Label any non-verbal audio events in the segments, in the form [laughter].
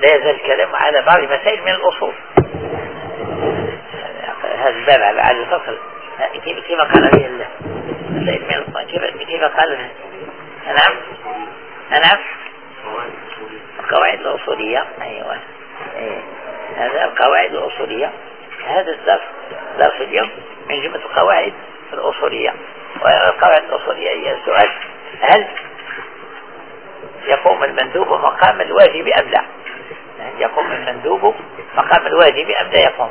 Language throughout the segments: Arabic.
لا يزال الكلام على بعض مسائل من الأصول. هذا الباب على الفصل. كيف قال به الله؟ مسائل من كيف كيف قال نعم. نعم. القواعد الأصولية. أيوة. هذا القواعد الأصولية. هذا الدرس درس اليوم من جملة القواعد الأصولية. والقواعد الأصولية هي السؤال هل يقوم المندوب مقام الواجب أم لا؟ يقوم المندوب مقام الواجب أم لا يقوم؟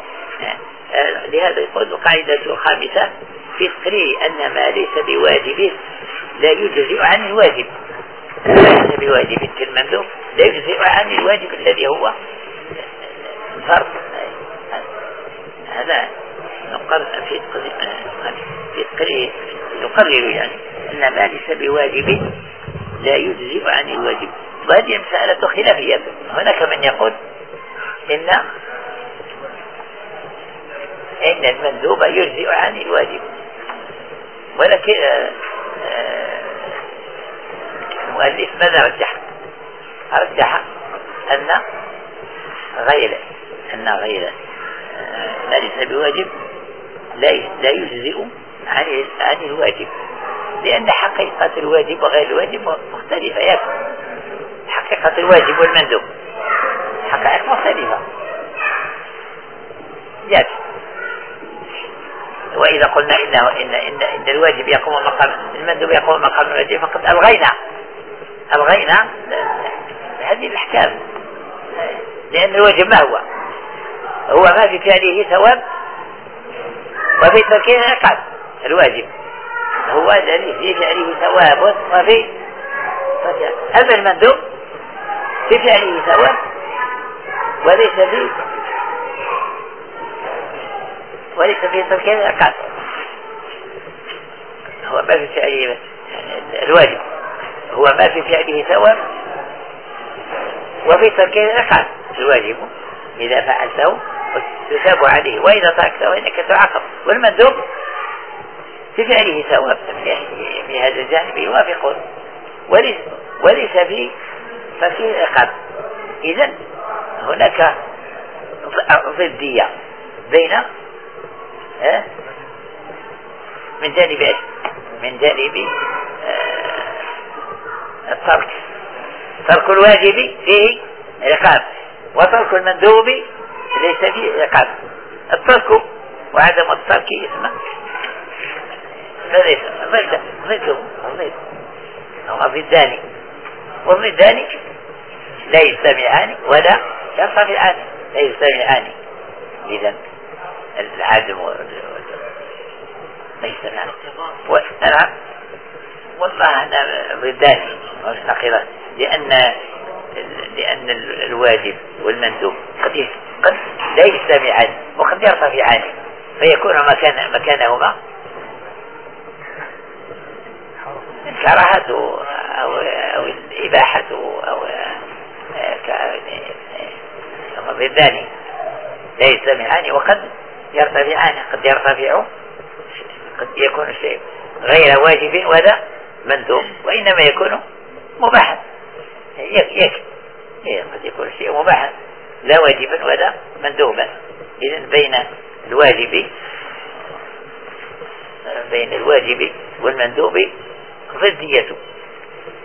لهذا يقول القاعدة الخامسة في تقرير أن ما ليس بواجب لا يجزئ عن الواجب. ليس بواجب كالمندوب لا يجزئ عن الواجب الذي هو الفرض هذا في يقرر يعني أن ما ليس بواجب لا يجزئ عن الواجب. وهذه مسألة خلافية. هناك من يقول إن إن المندوب يجزئ عن الواجب. ولكن آه، آه، المؤلف ماذا رجح؟ رجح أن غير أن غير آه، ما ليس بواجب؟ لا لا يجزئ عن عن الواجب. لأن حقيقة الواجب وغير الواجب مختلفة يكفي حقيقة الواجب والمندوب. حقائق مختلفة. يكفي وإذا قلنا إنه إن إن إن الواجب يقوم مقام المندوب يقوم مقام الواجب فقد ألغينا. ألغينا هذه الأحكام. لأن الواجب ما هو؟ هو ما في فعله ثواب وفي تركه عقاب الواجب. هو الذي في فعله ثواب وفي أما المندوب في فعله ثواب وليس في وليس في تركه عقاب هو ما في فعله الواجب. هو ما في فعله ثواب وفي تركه عقاب الواجب إذا فعلته تثاب عليه وإذا تركته إنك تعاقب. والمندوب في فعله ثواب في هذا الجانب يوافقون وليس, وليس في ففيه عقاب. إذا هناك ضدية بين من جانب؟ من جانب آه، الترك. ترك الواجب فيه عقاب وترك المندوب ليس فيه عقاب الترك وعدم الترك اسمه فليس ضده ضده ضد هو ضدان والضدان لا يجتمعان ولا يرتفعان لا يجتمعان اذا العدم لا يجتمعان نعم. والله أنا ضدان نقيضان لأن لأن الواجب والمندوب. قد قد لا يجتمعان وقد يرتفعان فيكون مكان مكانهما. الكراهة أو أو الإباحة أو ضدان لا يجتمعان وقد يرتفعان قد يرتفع قد يكون الشيء غير واجب ولا مندوب وإنما يكون مباحا. يكفي إيه، قد يكون الشيء مباحا. لا واجبا ولا مندوبا إذا بين الواجب بين الواجب والمندوب ضدية.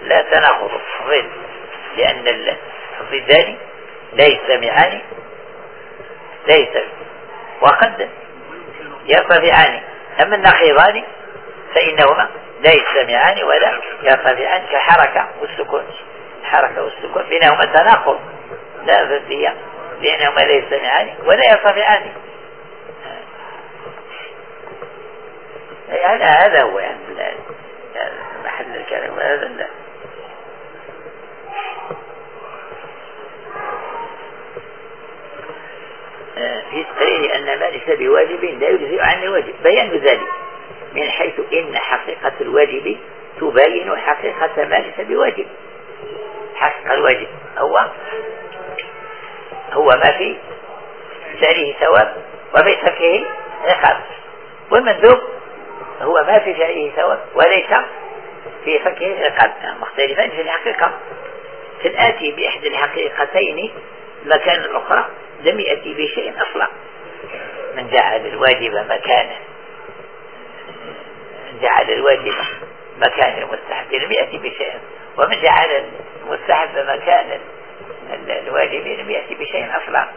لا تناقض ضد لأن الضدان لا يجتمعان لا يجتمع وقد يرتفعان. أما النقيضان فإنهما لا يجتمعان ولا يرتفعان كحركة والسكون الحركة والسكون بينهما تناقض لا ضدية. لأنهما لا يجتمعان ولا يرتفعان هذا هذا هو يعني محل الكلام هذا لا. في تقرير أن ما ليس بواجب لا يجزئ عن الواجب بيان ذلك من حيث إن حقيقة الواجب تباين حقيقة ما ليس بواجب. حقق الواجب هو هو ما في فعله ثواب وفي تركه عقاب. والمندوب هو ما في فعله ثواب وليس في تركه عقاب. مختلفان في الحقيقة. في الآتي بإحدى الحقيقتين مكان الأخرى لم يأتي بشيء أصلا. من جعل الواجب مكانا. جعل الواجب مكان المستحب لم يأتي بشيء. ومن جعل المستحب مكان الواجب لم يأتي بشيء أصلا.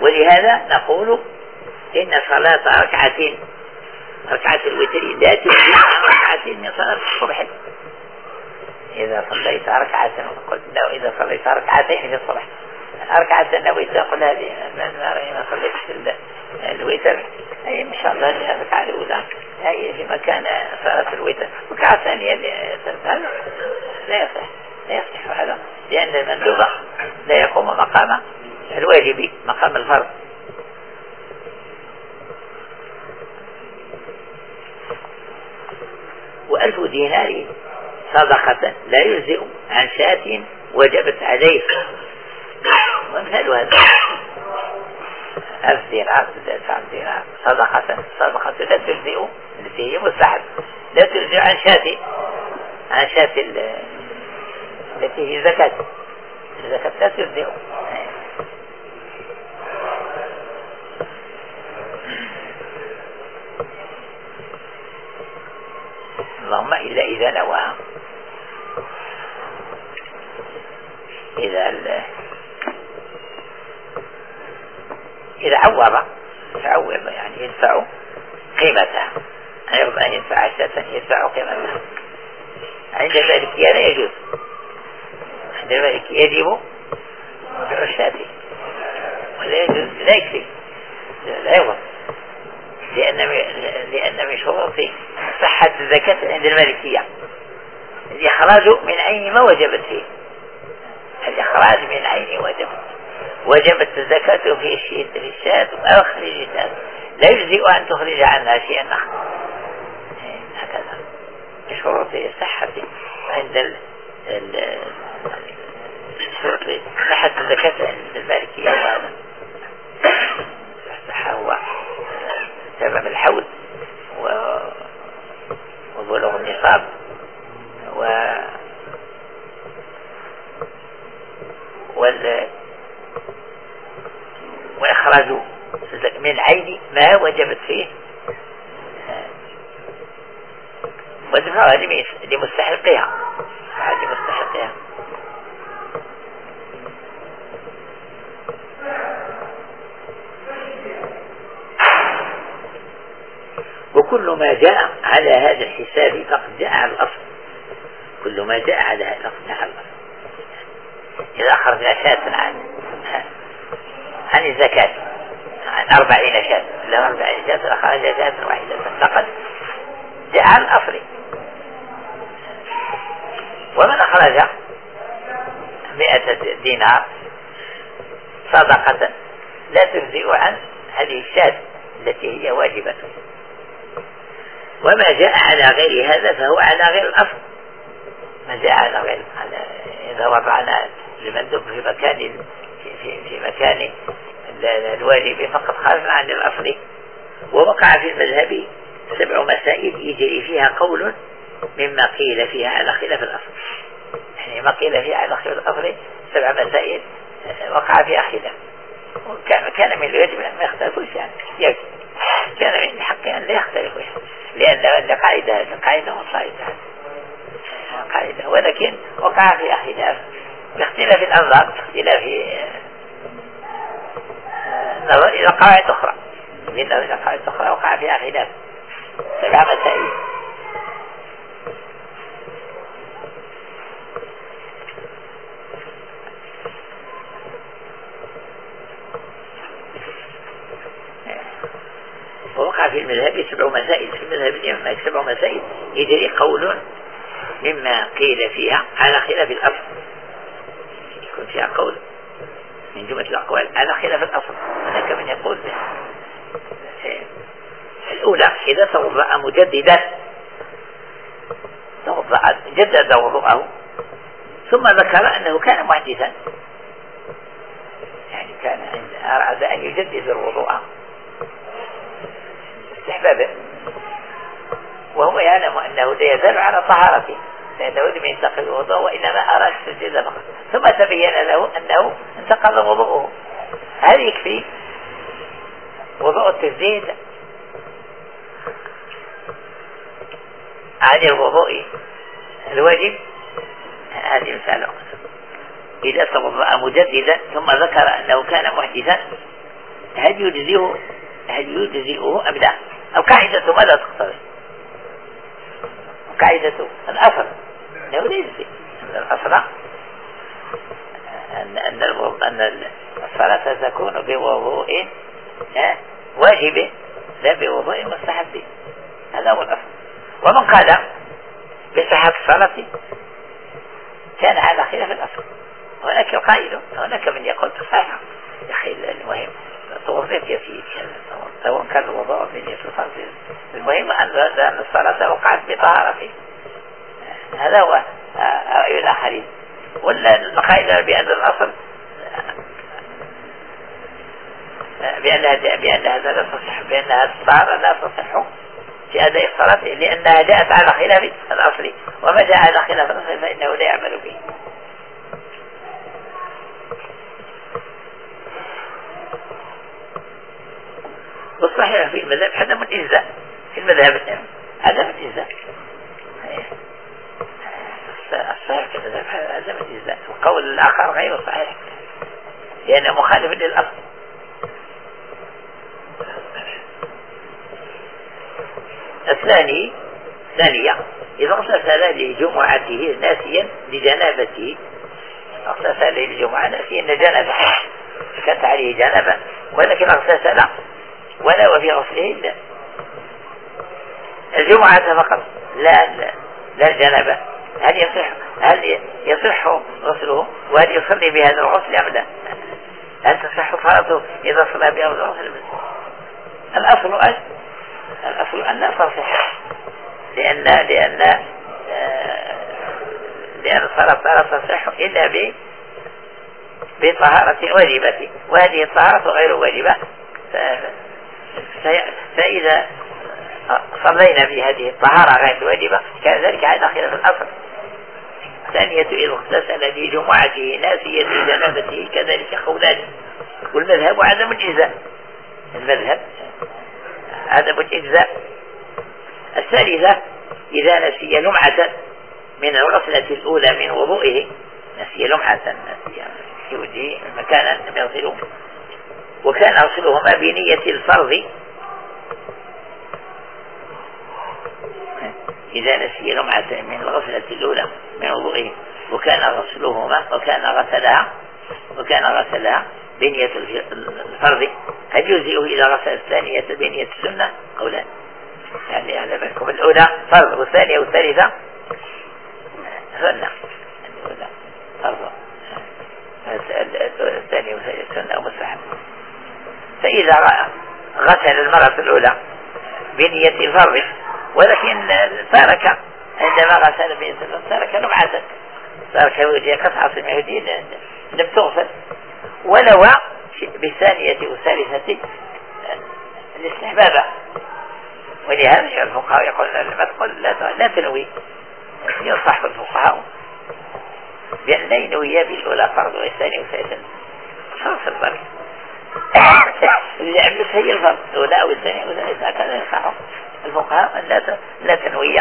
ولهذا نقول إن صلاة ركعتين ركعة الوتر عن ركعتين من صلاة الصبح. إذا صليت ركعة قلت لو إذا صليت ركعتين في الصبح. ركعة النووي تقول هذه ما صليت الوتر؟ أي إن شاء الله الركعة الأولى. هي في مكان صلاة الوتر. الركعة الثانية لا يصح. لا يصح هذا. لأن المندوب لا يقوم مقام الواجب مقام الفرض. وألف دينار صدقة لا يجزئ عن شاة وجبت عليه. ومثال هذا. ألف دينار تسعة دينار صدقة صدقة لا تجزئ التي هي مستحب. لا تجزئ عن شاة عن شاة التي هي زكاة. الزكاة لا تجزئ اللهم إلا إذا نوى. إذا إذا عوض. يعوض يعني يدفع قيمتها غير ما يدفع أساسا يدفع قيمتها عند ذلك لا يجوز. ذلك يجب بيع ولا لا يكفي. لا يوضع لأن لأن من شروط صحة الزكاة عند المالكية. الإخراج من عين ما وجبت فيه. الإخراج من عين وجبت؟ وجبت الزكاة في الشاة أو خرج الشاة لا يجزئ أن تخرج عنها شيئا آخر. هكذا. شروط صحة عند صحة الزكاة عند المالكية وهذا هو تمام الحول و وبلوغ النصاب و وال وإخراج من عين ما وجبت فيه ودفعها لمستحقها لمستحقها وكل ما جاء على هذا الحساب فقد جاء على الأصل. كل ما جاء على هذا الأصل جاء على الأصل. إذا أخرجنا شاة عن عن الزكاة. عن أربعين شاة. لا أربعين شاة أخرج شاة واحدة. فقد جاء على الأصل. ومن أخرج مئة دينار صدقة لا تجزئ عن هذه الشاة التي هي واجبة. وما جاء على غير هذا فهو على غير الأصل. ما جاء على غير على إذا وضعنا المندوب في مكان في, في مكان الواجب فقد خرجنا عن الأصل. ووقع في المذهب سبع مسائل يجري فيها قول مما قيل فيها على خلاف الأصل. يعني ما قيل فيها على خلاف الأصل سبع مسائل وقع فيها خلاف وكان كان من الواجب أن ما يختلفوش يعني كان من الحق أن لا يختلفوا يعني لأن القاعدة القاعدة مصائدة قاعدة ولكن وقع في خلاف باختلاف الأنظار باختلاف النظر إلى قواعد أخرى بالنظر إلى قواعد أخرى وقع فيها خلاف سبع مسائل ووقع في المذهب سبع مسائل في المذهب الإمام سبع مسائل يجري قول مما قيل فيها على خلاف الأصل يكون فيها قول من جملة الأقوال على خلاف الأصل هناك من يقول الأولى إذا توضأ جدد وضوءه ثم ذكر أنه كان محدثا يعني كان أراد أن يجدد الوضوء. استحبابه وهو يعلم أنه لا يزال على طهارته. لأنه لم ينتقل الوضوء وإنما أراد التسجيل فقط. ثم تبين له أنه انتقل وضوءه. هل يكفي وضوء التسديد عن الوضوء الواجب هذه مسألة إذا توضأ مجددا ثم ذكر أنه كان محدثا هل يجزئه هل يجزئه أم لا؟ القاعدة ماذا تقتضي؟ قاعدة الأصل. أنه لا يجزئ. الأصل أن أن أن الصلاة تكون بوضوء واجب لا بوضوء مستحب. هذا هو الأصل. ومن قال بصحة الصلاة كان على خلاف الأصل. هناك قائل هناك من يقول تصحيح يا أخي المهم توضيت يا سيدي. سواء كان الوضوء من الفرض المهم أن الصلاة وقعت بطهارة. هذا هو رأي الآخرين. ولا القائل بأن الأصل بأنها بأنها لا تصح بأنها الطهارة لا تصح. في أداء الصلاة لأنها جاءت على خلاف الأصل وما جاء على خلاف الأصل فإنه لا يعمل به. والصحيح في المذهب عدم الإجزاء في المذهب عدم الإجزاء الصحيح في المذهب عدم الإجزاء القول الآخر غير صحيح لأنه مخالف للأصل. الثاني ثانية إذا اغتسل لجمعته ناسيا لجنابته. اغتسل للجمعة ناسيا لجنابة. كانت عليه جنابة ولكن اغتسل ولا وفي غسله الجمعة فقط لا لا الجنابة هل يصح هل يصح غسله؟ وهل يصلي بهذا الغسل أم لا؟ هل تصح صلاته إذا صلى بهذا الغسل؟ الأصل أن الأصل أن لا تصح لأن لأن آه، لأن الصلاة لا تصح إلا ب بطهارة واجبة وهذه الطهارة غير واجبة فإذا صلينا في هذه الطهارة غير واجبة كان ذلك على خلاف الأصل. ثانية إذا اغتسل في جمعته ناسية جنابته كذلك قولان. والمذهب عدم الإجزاء المذهب عدم الإجزاء الثالثة إذا نسي لمعة من الغسلة الأولى من وضوئه نسي لمعة نسي في وجهه مكانا لم يغسله وكان غسلهما بنية الفرض. إذا نسي لمعة من الغسلة الأولى من وضوئه وكان غسلهما وكان غسلها وكان غسلها بنية الفرض هل يجزئه إذا غسل الثانية بنية السنة؟ أو لا؟ يعني على بالكم الأولى فرض والثانية والثالثة سنة. الأولى فرض. الثانية والثالثة سنة أو مستحب. فإذا غسل المرة الأولى بنية الفرض ولكن ترك عندما غسل بنية الفرض ترك نبعة ترك قطعة من لم تغسل. ولو بالثانية والثالثة الاستحباب. ولهذا الفقهاء يقولون لما تقول لا لا تنوي. ينصح الفقهاء بأن لا ينوي بالأولى فرض والثانية والثالثة خلاص الفرق لأن هي الفرض الأولى أو الثانية والثالثة هكذا ينصحهم الفقهاء أن لا لا تنوي.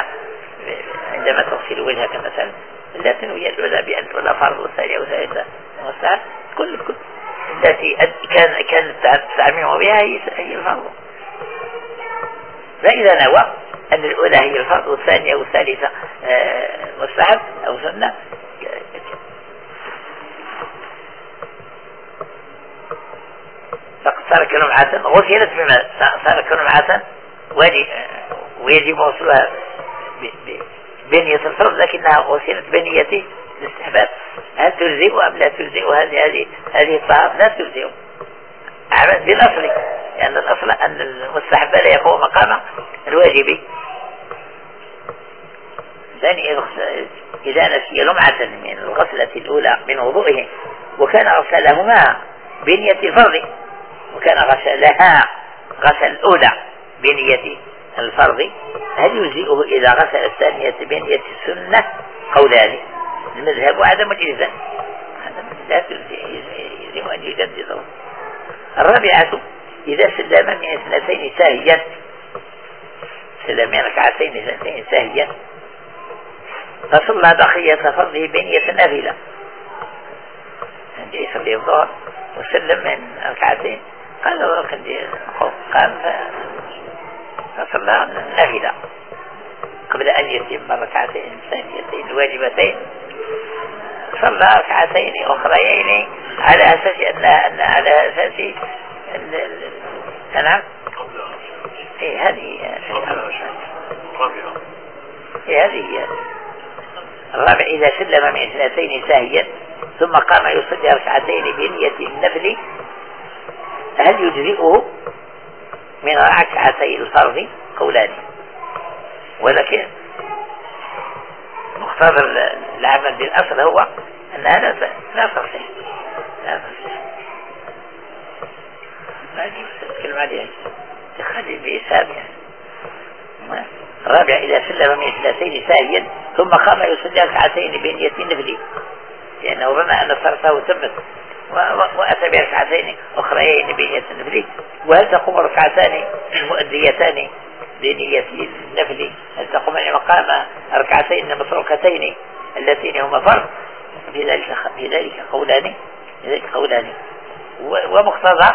عندما تغسل وجهك مثلا لا تنوي الأولى بأن الأولى فرض والثانية مستحب كل كل التي كان كانت تستعمله بها هي الفرض. فإذا نوى أن الأولى هي الفرض والثانية والثالثة آه، مستحب أو سنة فقد ترك لمعة غسلت بما ترك لمعة ويجب وصلها بنية الفرض لكنها غسلت بنية الاستحباب هل تجزئ أم لا تجزئ؟ هذه هذه هذه الطهارة لا تجزئ. أعمل بالأصل لأن الأصل أن المستحب لا يقوم مقام الواجب. ثاني إذا نسي لمعة من الغسلة الأولى من وضوئه وكان غسلهما بنية الفرض وكان غسلها غسل الأولى بنية الفرض هل يجزئه إذا غسل الثانية بنية السنة؟ قولان. المذهب عدم الإلزام. لا يلزم أن الرابعة إذا سلم من اثنتين ساهيا سلم من ركعتين اثنتين ساهيا فصلى بقية فرضه بنية نافلة. جاي يصلي الظهر وسلم من ركعتين قال له قام فصلى نافلة. قبل أن يتم الركعتين الثانيتين الواجبتين صلى ركعتين أخريين على أساس أن أن على أساس نعم؟ إيه هذه إيه هذه الرابع. إذا سلم من اثنتين ساهيا ثم قام يصلي ركعتين بنية النفل هل يجزئه من ركعتي الفرض قولان؟ ولكن مقتضى العمل بالأصل هو أن هذا لا تصح. لا تصح. ما أجيب الكلمة دي تخلي بإسهام يعني الرابع إذا سلم من اثنتين ساهيا ثم قام يصلي ركعتين بنية النفل. لأنه ظن أن صلاته تمت. وأتى بركعتين أخريين بنية النفل. وهل تقوم ركعتان مؤديتان بنية النفل؟ هل تقوم مقام ركعتين متروكتين اللتين هما فرض؟ في ذلك قولان في قولان. ومقتضى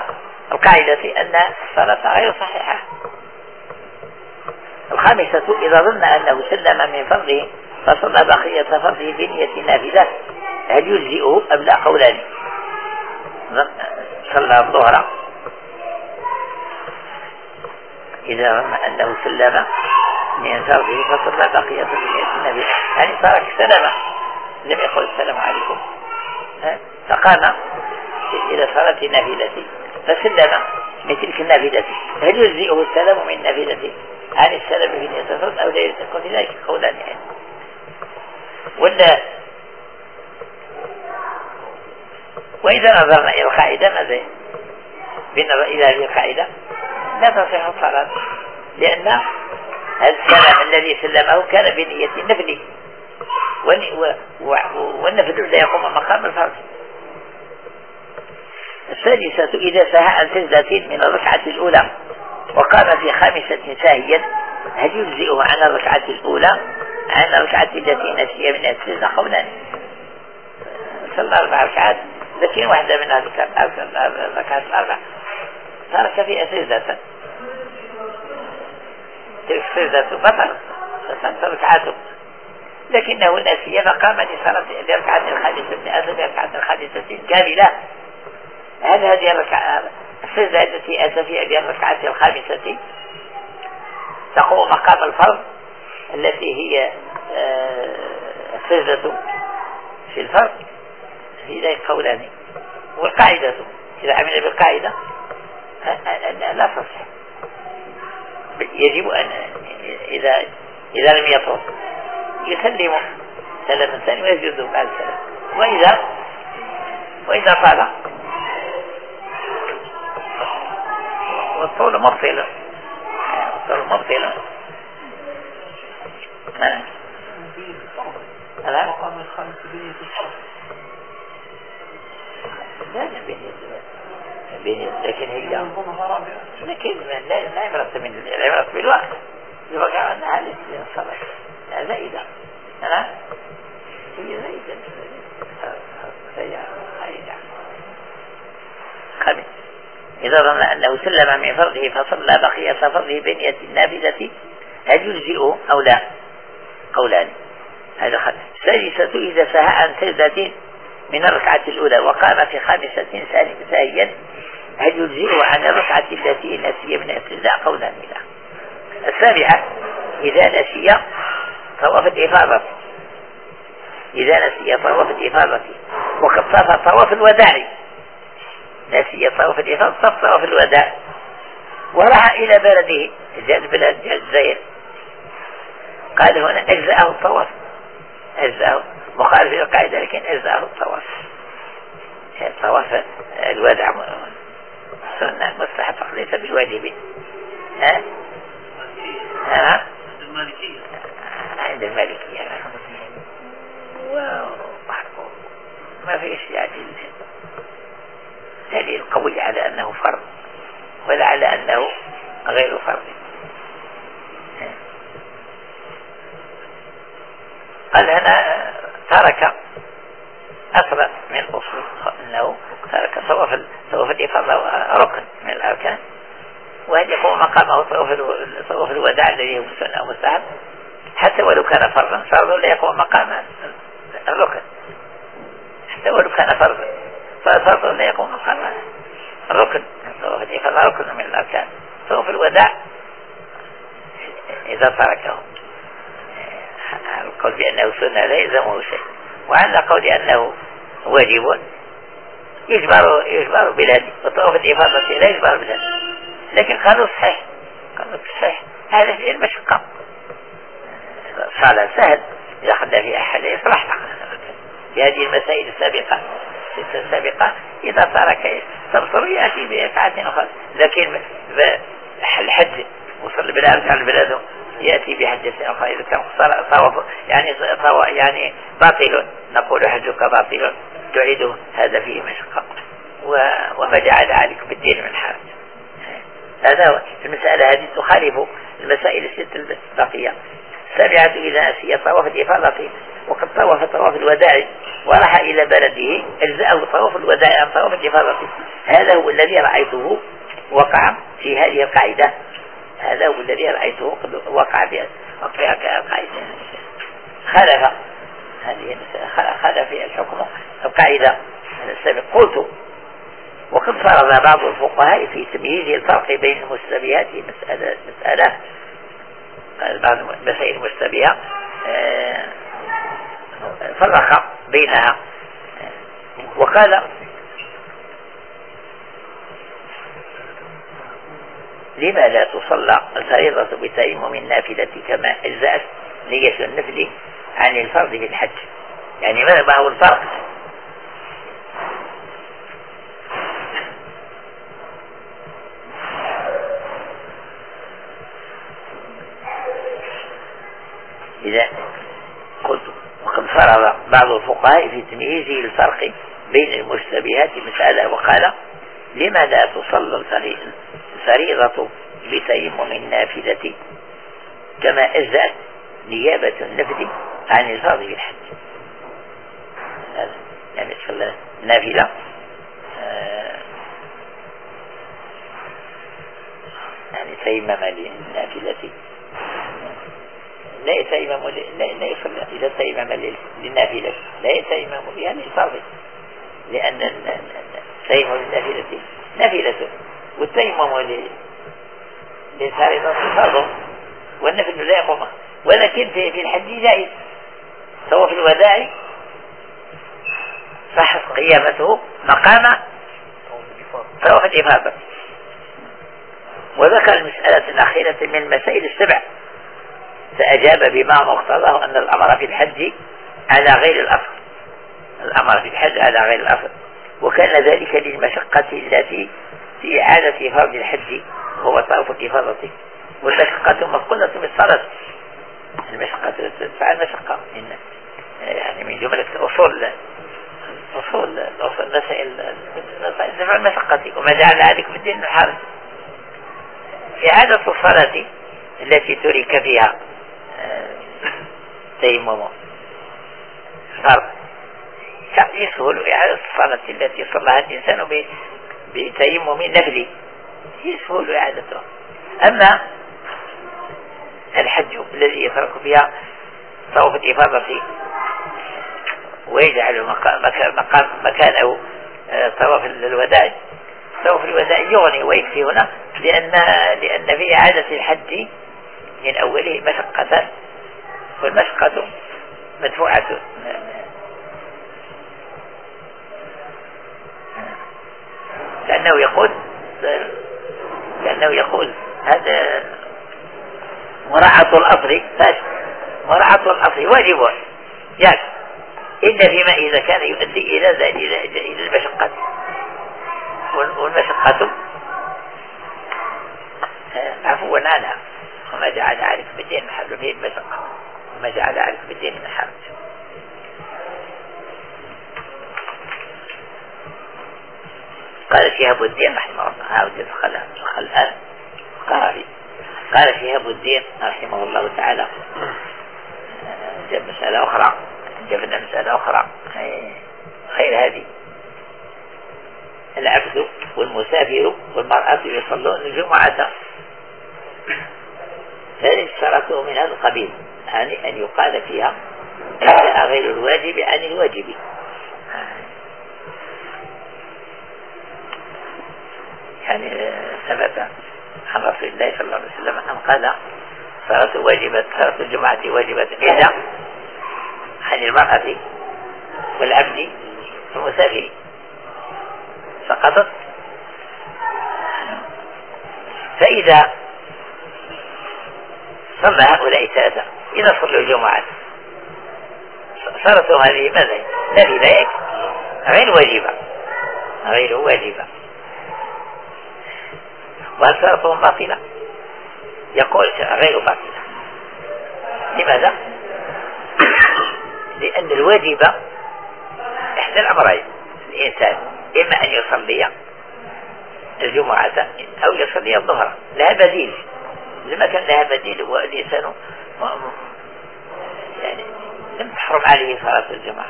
القاعدة أن الصلاة غير صحيحة. الخامسة إذا ظن أنه سلم من فرضه فصلى بقية فرضه بنية نافذة. هل يجزئه أم لا؟ قولان. صلى الظهر. إذا ظن أنه سلم من فرضه فصلى بقية بنية نافذة. يعني ترك سلم. لم يقل السلام عليكم. فقام إلى صلاة نافذة فسلم من تلك النافذة هل يجزئه السلام من نافذة عن السلام في اليسار أو لا يلتقى في ذلك قولان يعني. ولا وإذا نظرنا إلى القاعدة ماذا بالنظر إلى هذه القاعدة لا تصح الصلاة لأن السلام الذي سلمه كان بنية النفل والنفل لا يقوم مقام الفرض. السادسة إذا سهى عن سجدة من الركعة الأولى وقام في خامسة ساهيا هل يجزئه عن الركعة الأولى؟ عن الركعة التي نسي من السجدة قولا. صلى أربع ركعات لكن واحدة من الركعات الأربع. ترك فيها سجدة تلك السجدة بطل. فصلت ركعاته. لكنه نسي فقام لصلاة لركعة الخامسة أتى بركعة الخامسة كاملة هل هذه الركعة السجدة التي أتى فيها بالركعة الخامسة؟ تقوم مقام الفرض التي هي السجدة في الفرض. في ذلك قولان. والقاعدة إذا عمل بالقاعدة لا تصح. يجب أن إذا إذا لم يطرق يسلم سلام ثاني ويسجد بعد السلام وإذا وإذا طال والطول مبطل الطول مبطل لا مقام الخامس بنية لا بنية لكن هي لكن لا لا يمرت من لا يمرت بالوقت. يبقى أنها للصلاة لا زائدة هي زائدة خامس إذا ظن أنه سلم من فرضه فصلى بقية فرضه بنية النافذة هل يجزئه أو لا؟ قولان. هذا خلف السادسة إذا سهى عن سجدة من الركعة الأولى وقام في خامسة ثانية هل يجزئه عن الركعة التي نسي من السجدة قولان. لا السابعة إذا نسي طواف الإفاضة إذا نسي طواف الإفاضة وقد صار طواف الوداع. نسي طواف الإفاضة صف طواف الوداع. وراح إلى بلده جاء البلاد جاء الجزائر قال هنا أجزأه الطواف. أجزأه. مخالف القاعدة لكن أجزأه الطواف. طواف الوداع سنة مستحب ليس بالواجب ها؟ ها؟ المالكية. عند المالكية ما فيش يعني دليل قوي على أنه فرض ولا على أنه غير فرض قال هنا ترك أثبت من الأصول أنه ترك طواف طواف الإفاضة ركن من الأركان وهل يقوم مقامه طواف الوداع الذي هو مستحب حتى ولو كان فرضا فرض لا يقوم مقام الركن. حتى ولو كان فرضا. فالفرض لا يقوم مقام الركن. طواف الإفاضة ركن من الأركان. طواف الوداع. إذا تركه. القول بأنه سنة لا يلزمه شيء. وعلى قول أنه واجب يجبر يجبر بلادي وطواف الإفاضة لا يجبر بلادي لكن قالوا صحيح. قالوا صحيح. هذا في المشقة. صلاة سهل إذا خد في أحد يصلح في هذه المسائل السابقة السابقة إذا ترك تبصر يأتي بركعة أخرى. لكن الحج وصل البلاد رجع البلاد يأتي بحجة أخرى. إذا كان طواف يعني طواف يعني باطل. نقول حجك باطل تعيده. هذا فيه مشقة. وما جعل عليك بالدين من حرج. هذا المسألة هذه تخالف المسائل الست البقية السابعة إذا نسي طواف الإفاضة وقد طواف طواف الوداع وراح إلى بلده أجزأه طواف الوداع عن طواف الإفاضة. هذا هو الذي رأيته وقع في هذه القاعدة. هذا هو الذي رأيته قد وقع في القاعدة. خلف هذه خلف الحكم القاعدة. السابق قلت وقد فرض بعض الفقهاء في تمييز الفرق بين المشتبهات مسألة مسألة بعض المسائل المشتبهة آه، فرق بينها. وقال لما لا تصلى الفريضة بتيمم النافلة كما أجزأت نية النفل عن الفرض في الحج؟ يعني ما هو الفرق إذا قلت وقد فرض بعض الفقهاء في تمييزه الفرق بين المشتبهات مسألة وقال لما لا تصلى الفريضة بتيمم النافلة؟ كما أجزأت نيابة النفل عن الفرض بالحج يعني تصلى نافلة آه، يعني تيمم للنافلة. لا يتيمم لا, يصلي إذا تيمم للنافلة. لا يتيمم بها للفرض لأن التيمم للنافلة. نافلة. والتيمم للفريضة فرض والنفل لا يقوم. ولكن في الحج جائز. سواء في الوداع صح قيامته مقام طواف الإفاضة. وذكر المسألة الأخيرة من المسائل السبع. فأجاب بما مقتضاه أن الأمر في الحج على غير الأصل. الأمر في الحج على غير الأصل. وكان ذلك للمشقة التي في إعادة فرض الحج وهو طرف الإفاضة والمشقة مفقودة بالصلاة المشقة تدفع المشقة يعني من جملة أصول أصول أصول مسائل دفع المشقة. وما جعل ذلك في الدين الحرج إعادة الصلاة التي ترك فيها تيمم فرض إعادة الصلاة التي صلىها الإنسان بتيمم نفلي يسهل إعادته أما الحج الذي يترك فيها طواف الإفاضة ويجعل مكان مكانه طواف الوداع طواف الوداع يغني ويكفي هنا لأن لأن في إعادة الحج من أوله مشقة والمشقة مدفوعة. لأنه يقول لأنه يقول هذا مراعاة الأصل. مراعاة الأصل واجب. يعني إلا فيما إذا كان يؤدي إلى إلى إلى المشقة. والمشقة عفوا عنها وما جعل عليك بالدين محل فيه المشقة وما جعل عليك بالدين من حرج قال شهاب الدين رحمه الله هذا الخلال قال قال شهاب الدين رحمه الله تعالى جاب مسألة أخرى جاب لنا مسألة أخرى. خير هذه. العبد والمسافر والمرأة يصلون الجمعة هذه اشترطه من هذا القبيل؟ يعني أن يقال فيها غير الواجب عن الواجب. يعني ثبت عن رسول الله صلى الله عليه وسلم أن قال صلاة واجبة صلاة الجمعة واجبة. إحدى عن المرأة والعبد والمسافر سقطت فإذا صلى هؤلاء الثلاثة؟ إذا صلوا الجمعة صارت هذه ماذا؟ الذي غير واجبة. غير واجبة. وهل صلاتهم باطلة؟ يقول غير باطلة. لماذا؟ [coughs] لأن الواجب إحدى الأمرين. الإنسان إما أن يصلي الجمعة أو يصلي الظهر. لا بديل. لما كان لها بديل والإنسان يعني لم تحرم عليه صلاة الجمعة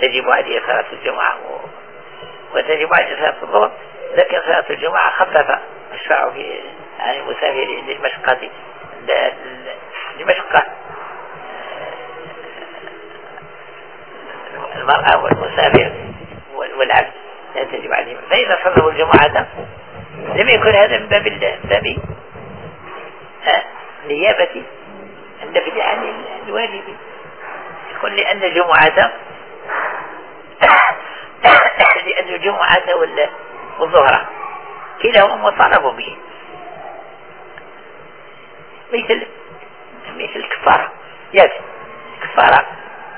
تجب عليه صلاة الجمعة و... وتجب عليه صلاة الظهر لكن صلاة الجمعة خفف الشرع في عن المسافر للمشقة. لمشقة المرأة والمسافر والعبد لا تجب عليهم فإذا صلوا الجمعة لم يكن هذا من باب باب نيابة النفي عن الواجب يقول لأن الجمعة [coughs] لأن الجمعة والظهر. كلاهما مطالب به. مثل مثل الكفارة يد كفارة.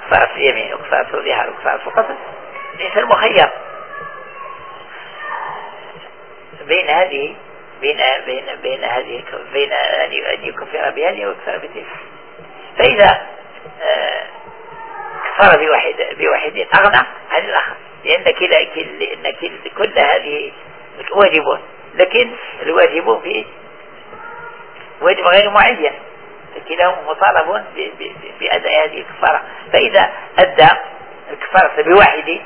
كفارة اليمين وكفارة الظهر وكفارة القتل الإنسان مخير بين هذه بين بين بين هذه بين أن يكفر بهذه ويكفر بتلك. فإذا كفر بواحد بواحد أغنى عن الآخر. لأن كلا لأن كل هذه واجب لكن الواجب في واجب غير معين. فكلاهما مطالب بأداء هذه الكفارة. فإذا أدى الكفارة بواحد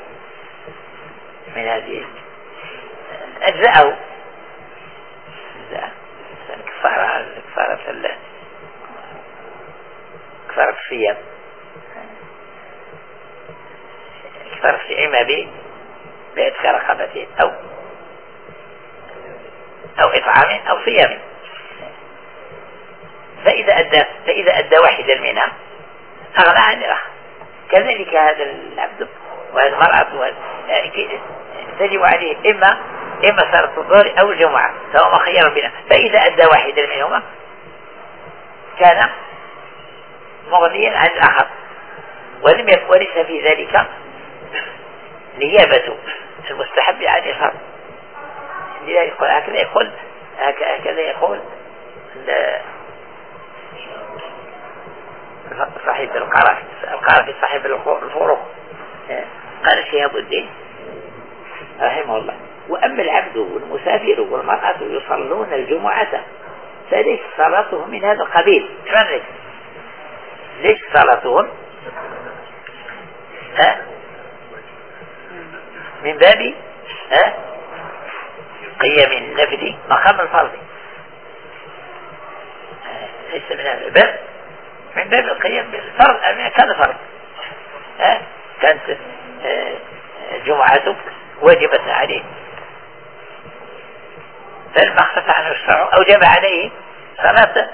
من هذه أجزأه. كفارة كفارة الصيام. كفارة إما بإدخال رقبة أو أو إطعام أو صيام فإذا أدى فإذا أدى واحدا منها أغنى عن كذلك هذا العبد وهذه المرأة تجب عليه إما إما صلاة الظهر أو الجمعة فهو مخير بنا. فإذا أدى واحدا منهما كان مغنيا عن الآخر ولم وليس في ذلك نيابة المستحب عن الفرض لذلك يقول هكذا يقول هكذا يقول صاحب القرافي صاحب الفروق. قال شهاب الدين رحمه الله وأما العبد والمسافر والمرأة يصلون الجمعة فليس صلاتهم من هذا القبيل. ليش؟ ليش صلاتهم؟ ها؟ من باب ها؟ قيام النفل مقام الفرض. ليس من هذا الباب. من باب القيام بالفرض كان فرض. ها؟ كانت جمعتك واجبة عليه فلما اختفى عنه الشرع أوجب عليه صلاة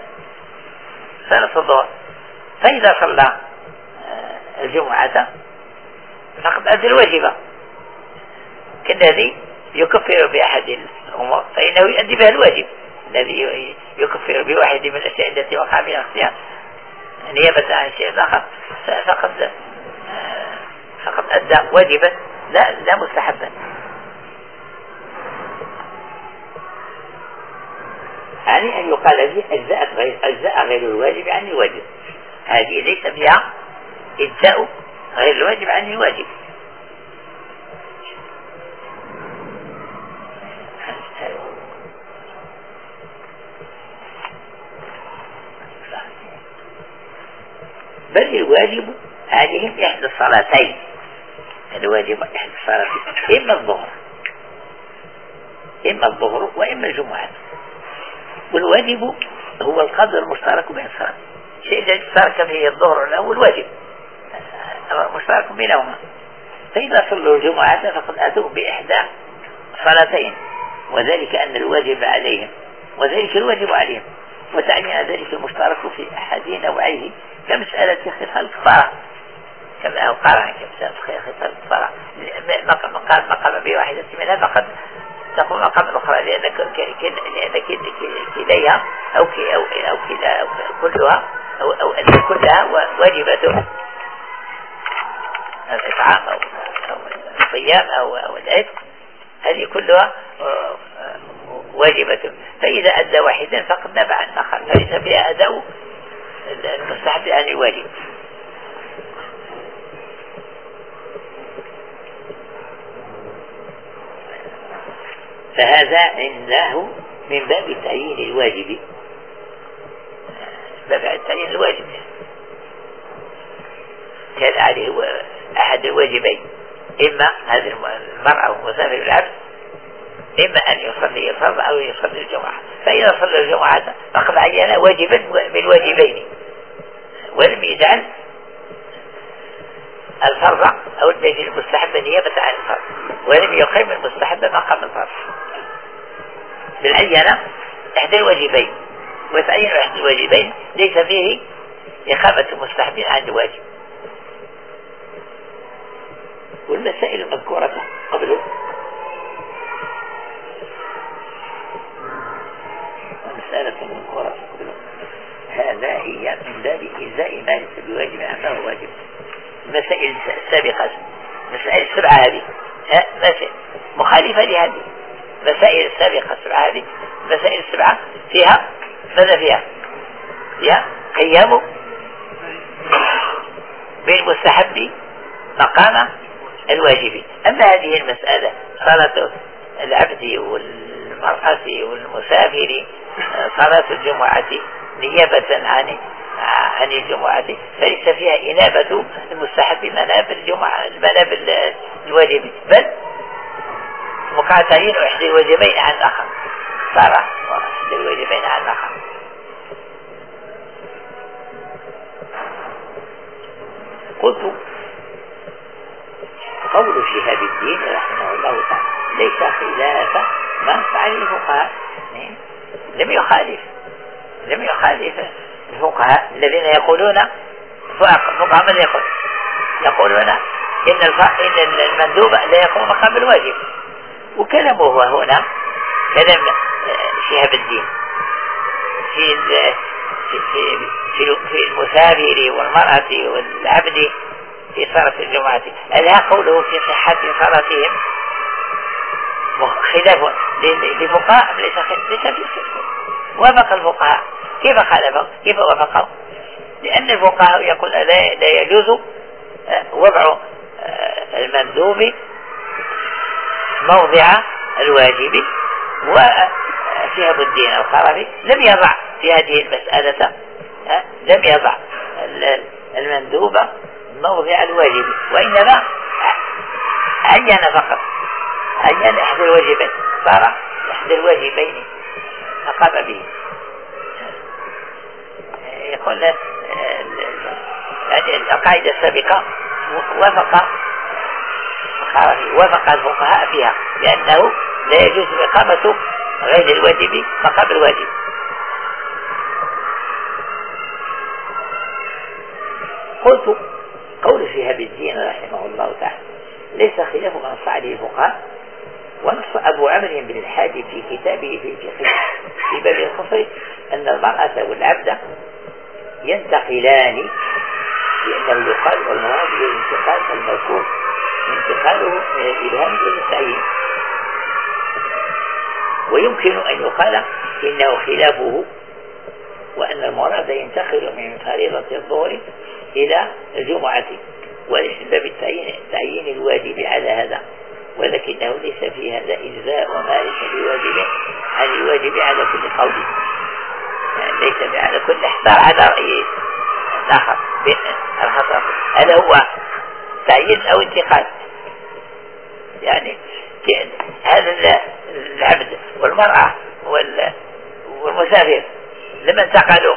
صلاة الظهر فإذا صلى آه، الجمعة فقد أدى الواجبة كالذي يكفر بأحد الأمور فإنه يؤدي بها الواجب. الذي يكفر بواحد من الأشياء التي وقع فيها اختيار. نيابة عن شيء آخر فقد آه، فقد أدى واجبا لا لا مستحبا. يعني أن يقال فيه أجزاء غير أجزاء غير الواجب عن الواجب. هذه ليس فيها إجزاء غير الواجب عن الواجب. بل الواجب عليهم إحدى الصلاتين. الواجب إحدى الصلاتين. إما الظهر. إما الظهر وإما الجمعة. والواجب هو القدر المشترك بين الصلاة شيء الذي اشترك فيه الظهر الأول واجب. مشترك بينهما. فإذا صلوا الجمعة فقد أتوا بإحدى صلاتين وذلك أن الواجب عليهم وذلك الواجب عليهم. وتعني ذلك المشترك في أحد نوعيه كمسألة خصال الفرع كما قال كمسألة خصال الفرع مقام مقام بواحدة منها فقد تقوم مقام أخرى لأن لأن كليها أو كي أو أو كلا أو كلها أو أو كلها واجبة. الإطعام أو الصيام أو أو العتق هذه كلها واجبة. فإذا أدى واحدا فقد نبع الآخر فليس فيها أداء المستحب عن الواجب فهذا عنده من باب تعيين الواجب. باب تعيين الواجب. كان عليه أحد الواجبين. إما هذه المرأة ومسافر العبد إما أن يصلي الفرض أو يصلي الجمعة. فإذا صلى الجمعة فقد عين واجبا من واجبين. ولم يجعل الفرض أو البيت المستحب نيابة عن الفرض. ولم يقيم المستحب مقام الفرض. بل عين إحدى الواجبين. وتعين إحدى الواجبين؟ ليس فيه إقامة المستحب عن الواجب. والمسائل المذكورة قبله. مسألة المذكورة قبله. هذا هي من باب إزاء ما ليس بواجب. أنه واجب. المسائل السابقة. مسائل السبعة هذه. مخالفة لهذه. مسائل السابقة السبعة هذه المسائل السبعة فيها ماذا فيها؟ فيها قيام بالمستحب مقام الواجب أما هذه المسألة صلاة العبد والمرأة والمسافر صلاة الجمعة نيابة عن عن الجمعة فليس فيها إنابة المستحب مناب الجمعة مناب الواجب بل مقاتلين إحدى الواجبين عن الآخر. صار إحدى الواجبين عن الآخر. قلت قول شهاب الدين رحمه الله تعالى. ليس خلاف ما فعل الفقهاء. لم يخالف. لم يخالف الفقهاء الذين يقولون الفقهاء ماذا يقول؟ يقولون إن إن المندوب لا يقوم مقام الواجب. وكلامه هنا. كلام شهاب الدين. في في في, المسافر والمرأة والعبد في صلاة الجمعة. ألا قوله في صحة صلاتهم. خلاف لفقهاء ليس ليس في وافق الفقهاء كيف خالفوا كيف وافقوا لأن الفقهاء يقول لا, لا يجوز آه، وضع آه، المندوب موضع الواجب وشهب الدين الخرابي لم يضع في هذه المسألة لم يضع المندوب موضع الواجب وإنما عين فقط عين إحدى الواجبين. صار إحدى الواجبين فقام به. يقول يعني القاعدة السابقة وفق وفق الفقهاء فيها لأنه لا يجوز إقامة غير الواجب مقام الواجب. قلت قول شهاب الدين رحمه الله تعالى ليس خلاف من صعد الفقهاء ونص أبو عمرو بن الحادي في كتابه في الفقه في باب القصر أن المرأة والعبد ينتقلان لأنه يقال والمراد بالانتقال المذكور انتقاله من الإبهام إلى التعيين ويمكن أن يقال إنه خلافه وأن المراد ينتقل من فريضة الظهر إلى الجمعة وليس باب التعيين تعيين الواجب على هذا. ولكنه ليس في هذا إجزاء وما ليس بواجب عن الواجب على كل قول يعني ليس على كل احتار على رأي آخر الخطأ هل هو تعيين أو انتقال يعني هذا العبد والمرأة والمسافر. لما انتقلوا